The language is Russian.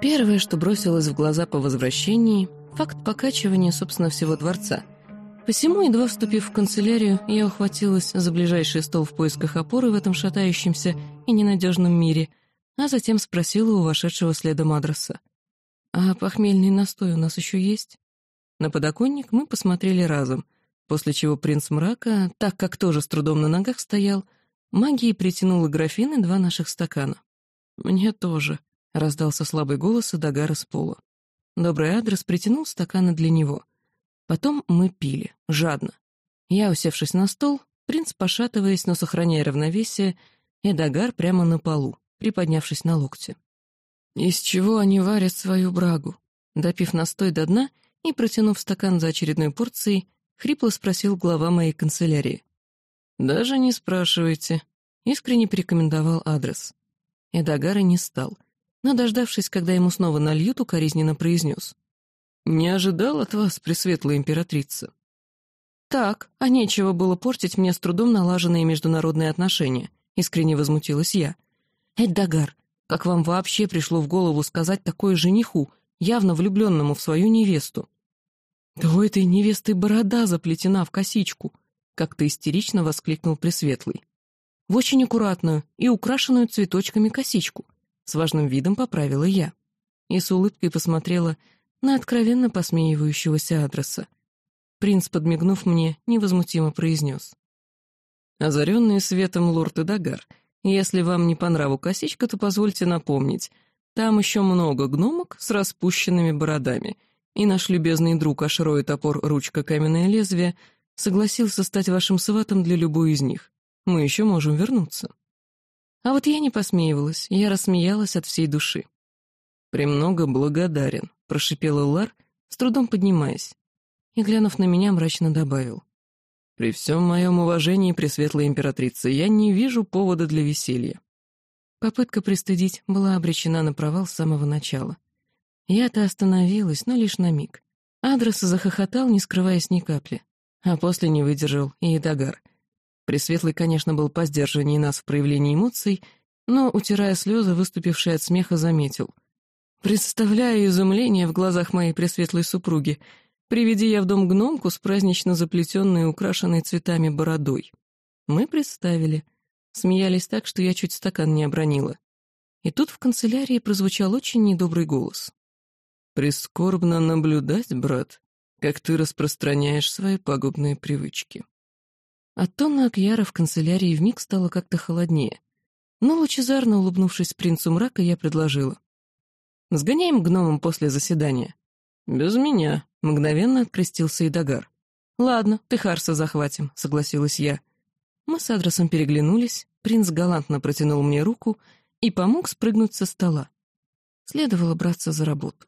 Первое, что бросилось в глаза по возвращении — факт покачивания, собственно, всего дворца. Посему, едва вступив в канцелярию, я ухватилась за ближайший стол в поисках опоры в этом шатающемся и ненадежном мире, а затем спросила у вошедшего следом адреса. «А похмельный настой у нас еще есть?» На подоконник мы посмотрели разом, после чего принц мрака, так как тоже с трудом на ногах стоял, магией притянул и графин и два наших стакана. «Мне тоже», — раздался слабый голос Адагара с пола. Добрый адрес притянул стаканы для него. Потом мы пили, жадно. Я, усевшись на стол, принц, пошатываясь, но сохраняя равновесие, и Дагар прямо на полу, приподнявшись на локте. «Из чего они варят свою брагу?» Допив настой до дна и протянув стакан за очередной порцией, хрипло спросил глава моей канцелярии. «Даже не спрашивайте», — искренне порекомендовал адрес. Эдагара не стал, но, дождавшись, когда ему снова нальют, укоризненно произнес. «Не ожидал от вас, пресветлая императрица». «Так, а нечего было портить мне с трудом налаженные международные отношения», — искренне возмутилась я. «Эддагар, как вам вообще пришло в голову сказать такое жениху, явно влюбленному в свою невесту?» «Да у этой невесты борода заплетена в косичку», — как-то истерично воскликнул Пресветлый. «В очень аккуратную и украшенную цветочками косичку», — с важным видом поправила я. И с улыбкой посмотрела на откровенно посмеивающегося адреса. Принц, подмигнув мне, невозмутимо произнес. «Озаренный светом лорд Эдагар, если вам не по нраву косичка, то позвольте напомнить, там еще много гномок с распущенными бородами — и наш любезный друг Ашрой топор ручка каменное лезвие согласился стать вашим сватом для любой из них. Мы еще можем вернуться. А вот я не посмеивалась, я рассмеялась от всей души. «Премного благодарен», — прошипел Лар, с трудом поднимаясь, и, глянув на меня, мрачно добавил. «При всем моем уважении, Пресветлая Императрица, я не вижу повода для веселья». Попытка пристыдить была обречена на провал с самого начала. Я-то остановилась, но лишь на миг. Адрес захохотал, не скрываясь ни капли. А после не выдержал и Эдагар. Пресветлый, конечно, был по сдержаннее нас в проявлении эмоций, но, утирая слезы, выступивший от смеха, заметил. Представляю изумление в глазах моей пресветлой супруги, приведи я в дом гномку с празднично заплетенной и украшенной цветами бородой. Мы представили. Смеялись так, что я чуть стакан не обронила. И тут в канцелярии прозвучал очень недобрый голос. Прискорбно наблюдать, брат, как ты распространяешь свои пагубные привычки. От тона Акьяра в канцелярии вмиг стало как-то холоднее. Но лучезарно улыбнувшись принцу мрака, я предложила. «Сгоняем гномом после заседания». «Без меня», — мгновенно открестился Идагар. «Ладно, ты Харса захватим», — согласилась я. Мы с адресом переглянулись, принц галантно протянул мне руку и помог спрыгнуть со стола. Следовало браться за работу.